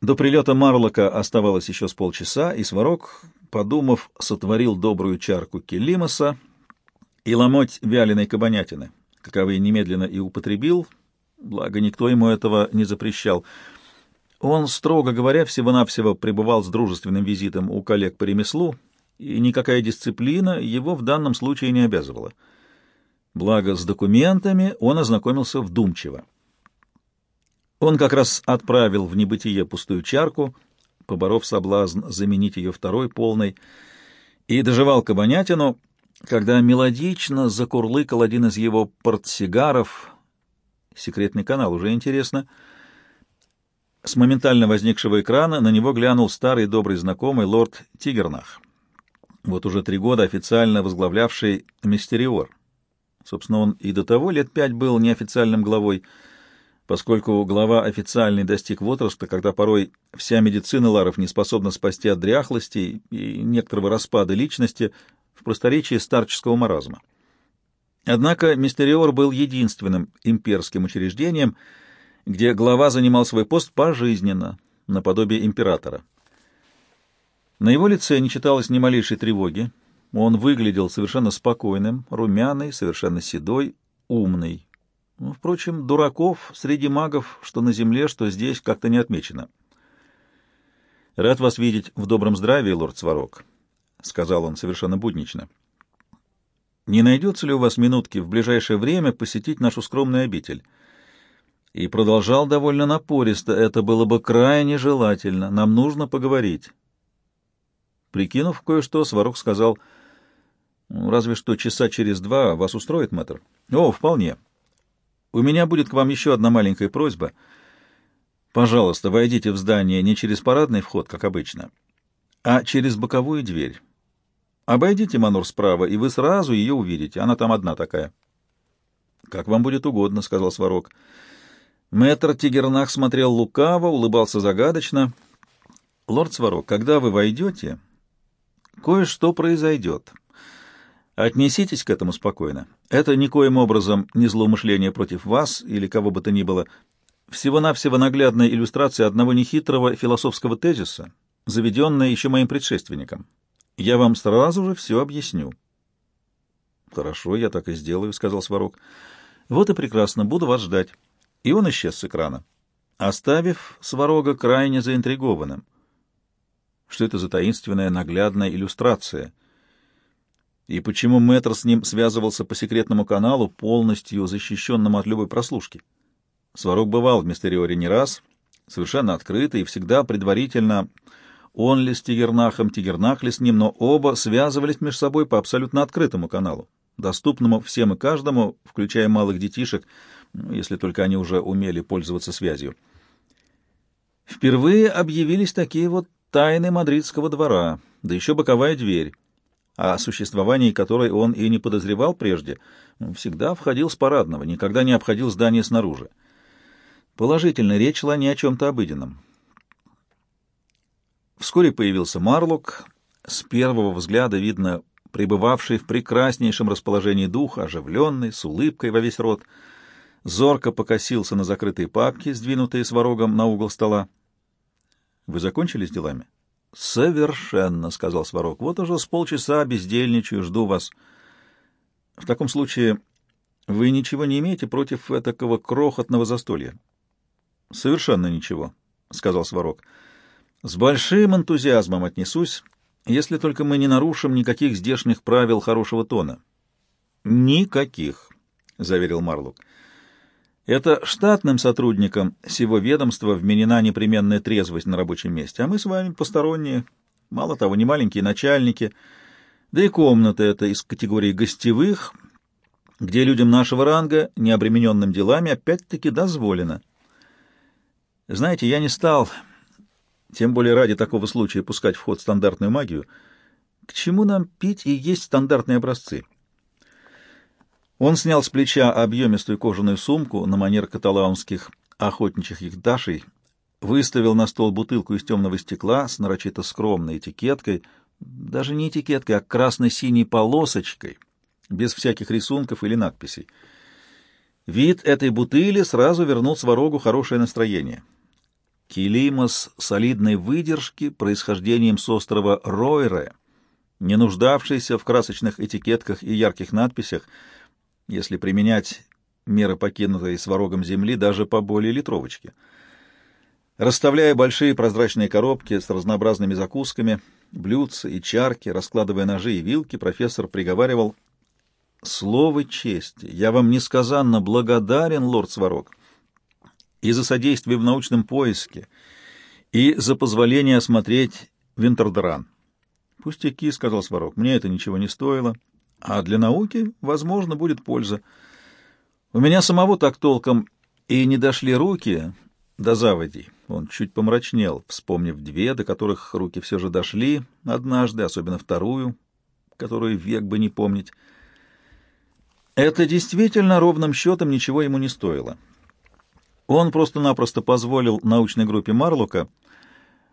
До прилета Марлока оставалось еще с полчаса, и Сварог, подумав, сотворил добрую чарку келимаса и ломоть вяленой кабанятины, каковые немедленно и употребил, благо никто ему этого не запрещал. Он, строго говоря, всего-навсего пребывал с дружественным визитом у коллег по ремеслу, и никакая дисциплина его в данном случае не обязывала. Благо, с документами он ознакомился вдумчиво. Он как раз отправил в небытие пустую чарку, поборов соблазн заменить ее второй полной, и доживал кабанятину, когда мелодично закурлыкал один из его портсигаров. Секретный канал, уже интересно. С моментально возникшего экрана на него глянул старый добрый знакомый лорд Тигернах, вот уже три года официально возглавлявший Мистериор. Собственно, он и до того лет пять был неофициальным главой, поскольку глава официальный достиг возраста, когда порой вся медицина Ларов не способна спасти от дряхлости и некоторого распада личности в просторечии старческого маразма. Однако Мистериор был единственным имперским учреждением, где глава занимал свой пост пожизненно, наподобие императора. На его лице не читалось ни малейшей тревоги. Он выглядел совершенно спокойным, румяный, совершенно седой, умный. Ну, впрочем, дураков среди магов, что на земле, что здесь, как-то не отмечено. «Рад вас видеть в добром здравии, лорд Сварог», — сказал он совершенно буднично. «Не найдется ли у вас минутки в ближайшее время посетить нашу скромную обитель?» И продолжал довольно напористо. «Это было бы крайне желательно. Нам нужно поговорить». Прикинув кое-что, Сварог сказал, «Разве что часа через два вас устроит, мэтр?» «О, вполне. У меня будет к вам еще одна маленькая просьба. Пожалуйста, войдите в здание не через парадный вход, как обычно, а через боковую дверь. Обойдите Манур справа, и вы сразу ее увидите. Она там одна такая. — Как вам будет угодно, — сказал Сварог. Мэтр Тигернах смотрел лукаво, улыбался загадочно. — Лорд Сварог, когда вы войдете, кое-что произойдет. Отнеситесь к этому спокойно. Это никоим образом не злоумышление против вас или кого бы то ни было. Всего-навсего наглядная иллюстрация одного нехитрого философского тезиса, заведенная еще моим предшественником. Я вам сразу же все объясню. — Хорошо, я так и сделаю, — сказал Сварог. — Вот и прекрасно, буду вас ждать. И он исчез с экрана, оставив Сварога крайне заинтригованным. Что это за таинственная наглядная иллюстрация — и почему мэтр с ним связывался по секретному каналу, полностью защищенному от любой прослушки. Сварог бывал в Мистериоре не раз, совершенно открыто и всегда предварительно он ли с Тигернахом, Тигернах ли с ним, но оба связывались между собой по абсолютно открытому каналу, доступному всем и каждому, включая малых детишек, если только они уже умели пользоваться связью. Впервые объявились такие вот тайны мадридского двора, да еще боковая дверь о существовании которой он и не подозревал прежде, всегда входил с парадного, никогда не обходил здание снаружи. Положительно, речь шла не о чем-то обыденном. Вскоре появился Марлок, с первого взгляда видно пребывавший в прекраснейшем расположении духа, оживленный, с улыбкой во весь рот, зорко покосился на закрытые папки, сдвинутые с ворогом на угол стола. — Вы закончили с делами? — Совершенно, сказал Сварог. Вот уже с полчаса бездельничаю, жду вас. В таком случае вы ничего не имеете против такого крохотного застолья? Совершенно ничего, сказал Сварог. С большим энтузиазмом отнесусь, если только мы не нарушим никаких здешних правил хорошего тона. Никаких, заверил Марлок. Это штатным сотрудникам всего ведомства вменена непременная трезвость на рабочем месте, а мы с вами посторонние, мало того, не маленькие начальники, да и комната эта из категории гостевых, где людям нашего ранга, не обремененным делами, опять-таки дозволено. Знаете, я не стал, тем более ради такого случая, пускать в ход стандартную магию. К чему нам пить и есть стандартные образцы? Он снял с плеча объемистую кожаную сумку на манер каталаунских охотничьих ягдашей, выставил на стол бутылку из темного стекла с нарочито скромной этикеткой, даже не этикеткой, а красно-синей полосочкой, без всяких рисунков или надписей. Вид этой бутыли сразу вернул Сварогу хорошее настроение. Килимос солидной выдержки, происхождением с острова Ройре, не нуждавшийся в красочных этикетках и ярких надписях, если применять меры, покинутые сварогом земли, даже по более литровочке. Расставляя большие прозрачные коробки с разнообразными закусками, блюдца и чарки, раскладывая ножи и вилки, профессор приговаривал «Слово чести! Я вам несказанно благодарен, лорд Сварог, и за содействие в научном поиске, и за позволение осмотреть Винтердран». «Пустяки», — сказал Сварог, — «мне это ничего не стоило, а для науки, возможно, будет польза. У меня самого так толком и не дошли руки до заводей». Он чуть помрачнел, вспомнив две, до которых руки все же дошли однажды, особенно вторую, которую век бы не помнить. Это действительно ровным счетом ничего ему не стоило. Он просто-напросто позволил научной группе Марлока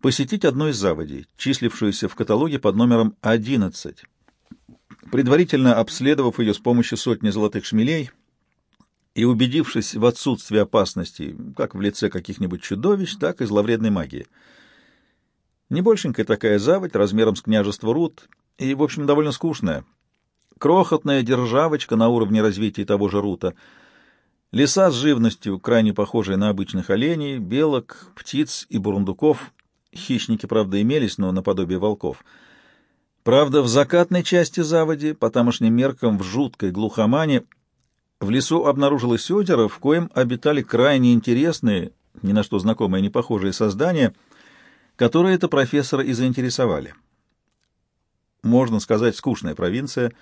посетить одну из заводей, числившуюся в каталоге под номером 11, предварительно обследовав ее с помощью сотни золотых шмелей — и, убедившись в отсутствии опасности как в лице каких-нибудь чудовищ, так и зловредной магии. Небольшенькая такая заводь, размером с княжество Рут, и, в общем, довольно скучная. Крохотная державочка на уровне развития того же Рута. Леса с живностью, крайне похожие на обычных оленей, белок, птиц и бурундуков. Хищники, правда, имелись, но наподобие волков. Правда, в закатной части заводи, по тамошним меркам в жуткой глухомане, в лесу обнаружилось озеро, в коем обитали крайне интересные, ни на что знакомые не похожие создания, которые это профессора и заинтересовали. Можно сказать, скучная провинция.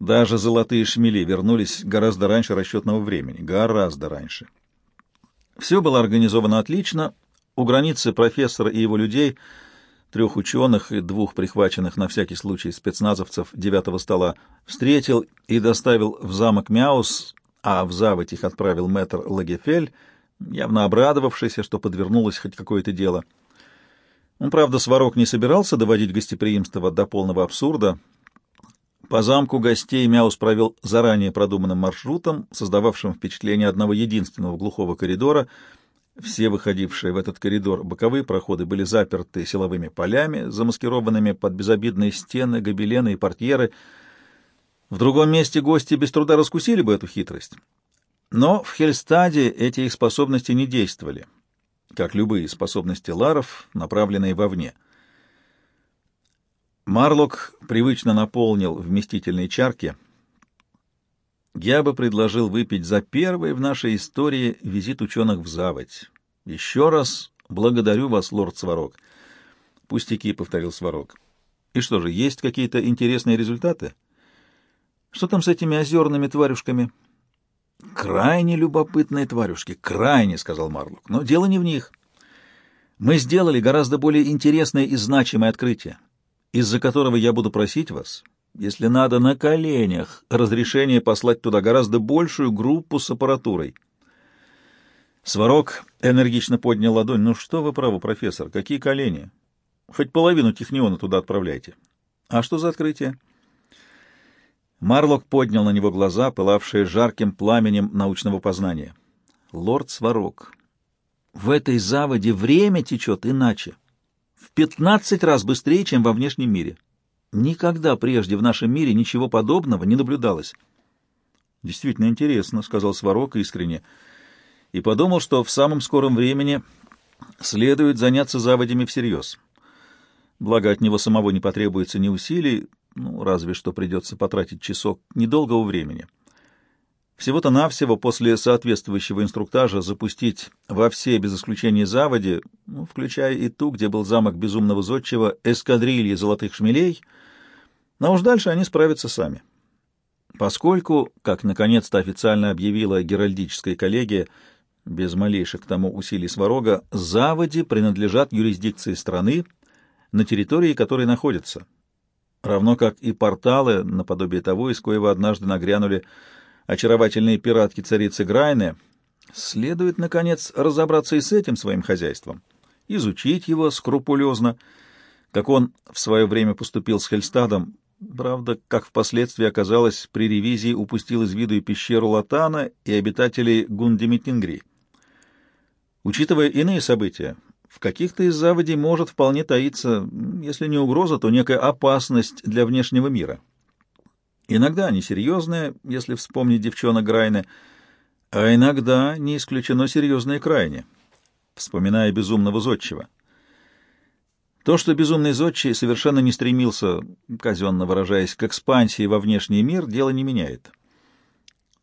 Даже золотые шмели вернулись гораздо раньше расчетного времени, гораздо раньше. Все было организовано отлично. У границы профессора и его людей — трех ученых и двух прихваченных на всякий случай спецназовцев девятого стола встретил и доставил в замок Мяус, а в заводь их отправил мэтр Лагефель, явно обрадовавшийся, что подвернулось хоть какое-то дело. Он, правда, Сварог не собирался доводить гостеприимство до полного абсурда. По замку гостей Мяус провел заранее продуманным маршрутом, создававшим впечатление одного единственного глухого коридора — все выходившие в этот коридор боковые проходы были заперты силовыми полями, замаскированными под безобидные стены, гобелены и портьеры. В другом месте гости без труда раскусили бы эту хитрость. Но в Хельстаде эти их способности не действовали, как любые способности ларов, направленные вовне. Марлок привычно наполнил вместительные чарки. Я бы предложил выпить за первый в нашей истории визит ученых в заводь. Еще раз благодарю вас, лорд Сварог. Пустяки, — повторил Сварог. И что же, есть какие-то интересные результаты? Что там с этими озерными тварюшками? Крайне любопытные тварюшки, крайне, — сказал Марлок, — но дело не в них. Мы сделали гораздо более интересное и значимое открытие, из-за которого я буду просить вас, если надо, на коленях, разрешение послать туда гораздо большую группу с аппаратурой. Сварог энергично поднял ладонь. «Ну что вы правы, профессор, какие колени? Хоть половину техниона туда отправляйте». «А что за открытие?» Марлок поднял на него глаза, пылавшие жарким пламенем научного познания. «Лорд Сварог, в этой заводе время течет иначе. В пятнадцать раз быстрее, чем во внешнем мире. Никогда прежде в нашем мире ничего подобного не наблюдалось». «Действительно интересно», — сказал Сварог искренне и подумал, что в самом скором времени следует заняться заводями всерьез. Благо от него самого не потребуется ни усилий, ну, разве что придется потратить часок недолгого времени. Всего-то навсего после соответствующего инструктажа запустить во все, без исключения заводи, ну, включая и ту, где был замок безумного зодчего, эскадрильи золотых шмелей, но уж дальше они справятся сами. Поскольку, как наконец-то официально объявила геральдическая коллегия, без малейших к тому усилий сварога, заводи принадлежат юрисдикции страны, на территории которой находятся, равно как и порталы, наподобие того, из коего однажды нагрянули очаровательные пиратки царицы Грайны, следует, наконец, разобраться и с этим своим хозяйством, изучить его скрупулезно, как он в свое время поступил с Хельстадом, правда, как впоследствии оказалось, при ревизии упустил из виду и пещеру Латана, и обитателей Гундимитингри. Учитывая иные события, в каких-то из заводей может вполне таиться, если не угроза, то некая опасность для внешнего мира. Иногда они серьезные, если вспомнить девчонок Грайны, а иногда не исключено серьезные крайне, вспоминая безумного зодчего. То, что безумный зодчий совершенно не стремился, казенно выражаясь, к экспансии во внешний мир, дело не меняет.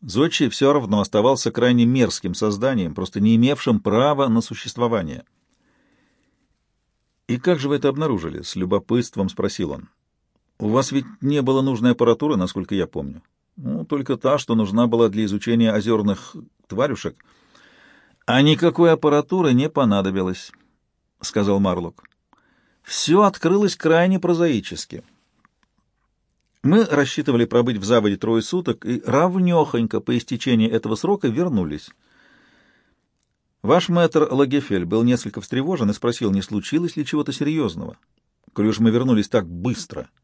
Зодчий все равно оставался крайне мерзким созданием, просто не имевшим права на существование. «И как же вы это обнаружили?» — с любопытством спросил он. У вас ведь не было нужной аппаратуры, насколько я помню. Ну, только та, что нужна была для изучения озерных тварюшек. А никакой аппаратуры не понадобилось, — сказал Марлок. Все открылось крайне прозаически. Мы рассчитывали пробыть в заводе трое суток и равнехонько по истечении этого срока вернулись. Ваш мэтр Лагефель был несколько встревожен и спросил, не случилось ли чего-то серьезного, коли уж мы вернулись так быстро. —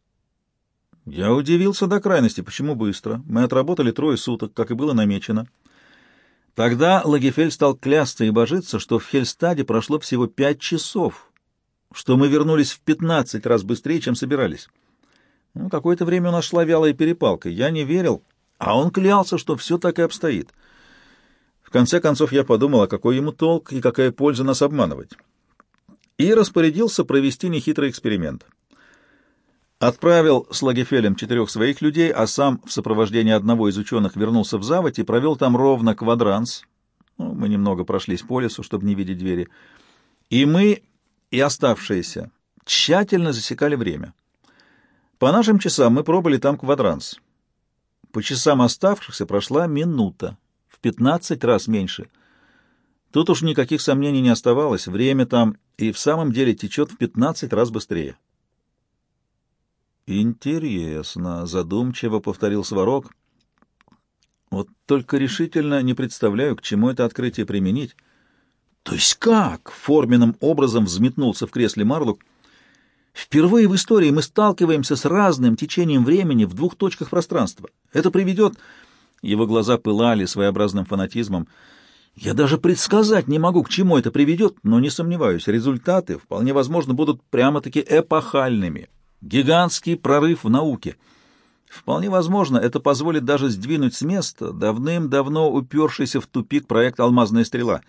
я удивился до крайности, почему быстро. Мы отработали трое суток, как и было намечено. Тогда Лагефель стал клясться и божиться, что в Хельстаде прошло всего пять часов, что мы вернулись в пятнадцать раз быстрее, чем собирались. Ну, какое-то время у нас шла вялая перепалка. Я не верил, а он клялся, что все так и обстоит. В конце концов я подумал, а какой ему толк и какая польза нас обманывать. И распорядился провести нехитрый эксперимент — Отправил с Лагефелем четырех своих людей, а сам в сопровождении одного из ученых вернулся в заводь и провел там ровно квадранс. Ну, мы немного прошлись по лесу, чтобы не видеть двери. И мы, и оставшиеся, тщательно засекали время. По нашим часам мы пробыли там квадранс. По часам оставшихся прошла минута, в пятнадцать раз меньше. Тут уж никаких сомнений не оставалось, время там и в самом деле течет в пятнадцать раз быстрее. «Интересно», — задумчиво повторил Сварог. «Вот только решительно не представляю, к чему это открытие применить». «То есть как?» — форменным образом взметнулся в кресле Марлук. «Впервые в истории мы сталкиваемся с разным течением времени в двух точках пространства. Это приведет...» Его глаза пылали своеобразным фанатизмом. «Я даже предсказать не могу, к чему это приведет, но не сомневаюсь, результаты вполне возможно будут прямо-таки эпохальными». Гигантский прорыв в науке. Вполне возможно, это позволит даже сдвинуть с места давным-давно упершийся в тупик проект «Алмазная стрела».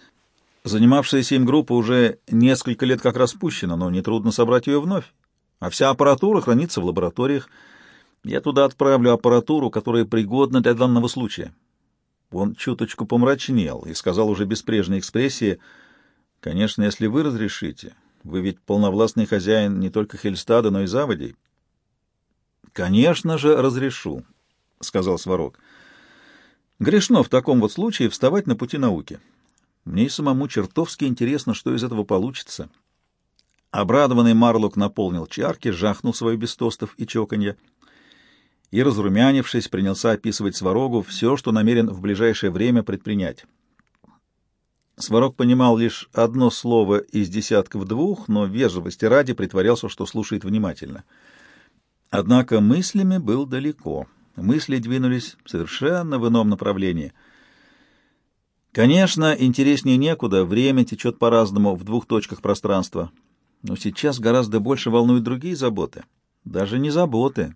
Занимавшаяся им группа уже несколько лет как распущена, но нетрудно собрать ее вновь. А вся аппаратура хранится в лабораториях. Я туда отправлю аппаратуру, которая пригодна для данного случая. Он чуточку помрачнел и сказал уже без прежней экспрессии, «Конечно, если вы разрешите, вы ведь полновластный хозяин не только Хельстада, но и заводей. — Конечно же, разрешу, — сказал Сварог. — Грешно в таком вот случае вставать на пути науки. Мне и самому чертовски интересно, что из этого получится. Обрадованный Марлок наполнил чарки, жахнул свою без и чоканья и, разрумянившись, принялся описывать Сварогу все, что намерен в ближайшее время предпринять. Сварог понимал лишь одно слово из десятков двух, но вежливости ради притворялся, что слушает внимательно. Однако мыслями был далеко. Мысли двинулись совершенно в ином направлении. Конечно, интереснее некуда, время течет по-разному в двух точках пространства. Но сейчас гораздо больше волнуют другие заботы. Даже не заботы,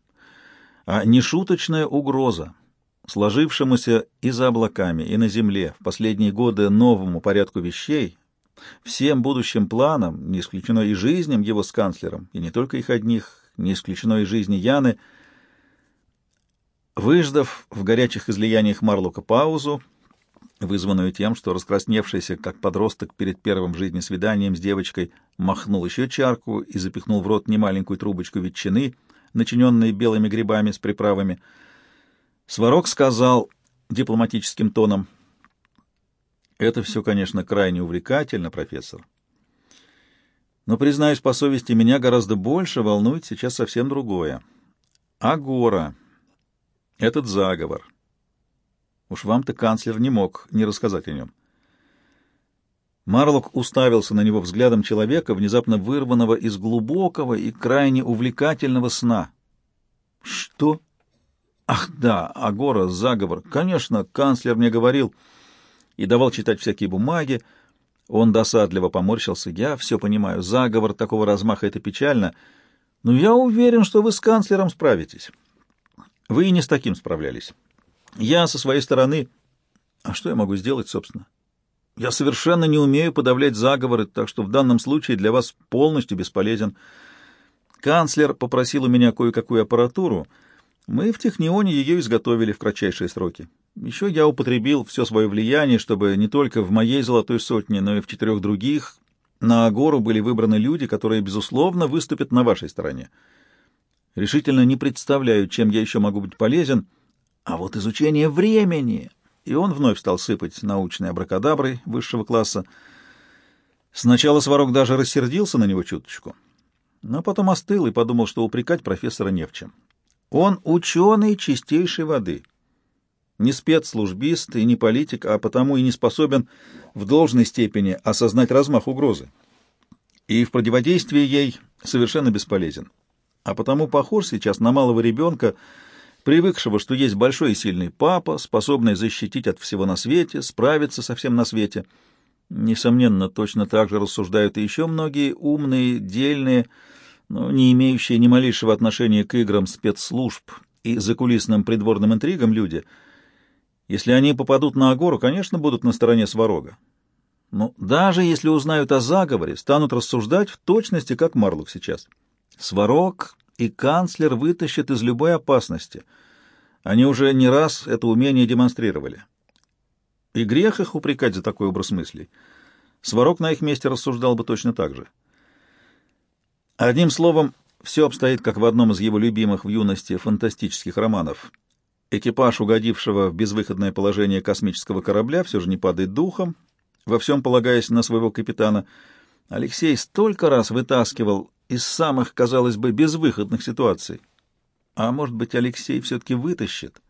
а нешуточная угроза сложившемуся и за облаками, и на земле в последние годы новому порядку вещей, всем будущим планам, не исключено и жизням его с канцлером, и не только их одних, не исключено и жизни Яны, выждав в горячих излияниях Марлока паузу, вызванную тем, что раскрасневшийся, как подросток перед первым в жизни свиданием с девочкой, махнул еще чарку и запихнул в рот немаленькую трубочку ветчины, начиненной белыми грибами с приправами — Сварог сказал дипломатическим тоном, «Это все, конечно, крайне увлекательно, профессор. Но, признаюсь по совести, меня гораздо больше волнует сейчас совсем другое. Агора. Этот заговор. Уж вам-то канцлер не мог не рассказать о нем». Марлок уставился на него взглядом человека, внезапно вырванного из глубокого и крайне увлекательного сна. «Что?» Ах да, Агора, заговор. Конечно, канцлер мне говорил и давал читать всякие бумаги. Он досадливо поморщился. «Я все понимаю. Заговор такого размаха — это печально. Но я уверен, что вы с канцлером справитесь. Вы и не с таким справлялись. Я со своей стороны... А что я могу сделать, собственно? Я совершенно не умею подавлять заговоры, так что в данном случае для вас полностью бесполезен. Канцлер попросил у меня кое-какую аппаратуру. Мы в Технионе ее изготовили в кратчайшие сроки. Еще я употребил все свое влияние, чтобы не только в моей золотой сотне, но и в четырех других на Агору были выбраны люди, которые, безусловно, выступят на вашей стороне. Решительно не представляю, чем я еще могу быть полезен. А вот изучение времени... И он вновь стал сыпать научной абракадаброй высшего класса. Сначала Сварог даже рассердился на него чуточку, но потом остыл и подумал, что упрекать профессора не в чем. Он ученый чистейшей воды — не спецслужбист и не политик, а потому и не способен в должной степени осознать размах угрозы. И в противодействии ей совершенно бесполезен. А потому похож сейчас на малого ребенка, привыкшего, что есть большой и сильный папа, способный защитить от всего на свете, справиться со всем на свете. Несомненно, точно так же рассуждают и еще многие умные, дельные, но не имеющие ни малейшего отношения к играм спецслужб и закулисным придворным интригам люди — если они попадут на Агору, конечно, будут на стороне Сварога. Но даже если узнают о заговоре, станут рассуждать в точности, как Марлок сейчас. Сварог и канцлер вытащат из любой опасности. Они уже не раз это умение демонстрировали. И грех их упрекать за такой образ мыслей. Сварог на их месте рассуждал бы точно так же. Одним словом, все обстоит, как в одном из его любимых в юности фантастических романов — Экипаж, угодившего в безвыходное положение космического корабля, все же не падает духом, во всем полагаясь на своего капитана. Алексей столько раз вытаскивал из самых, казалось бы, безвыходных ситуаций. А может быть, Алексей все-таки вытащит?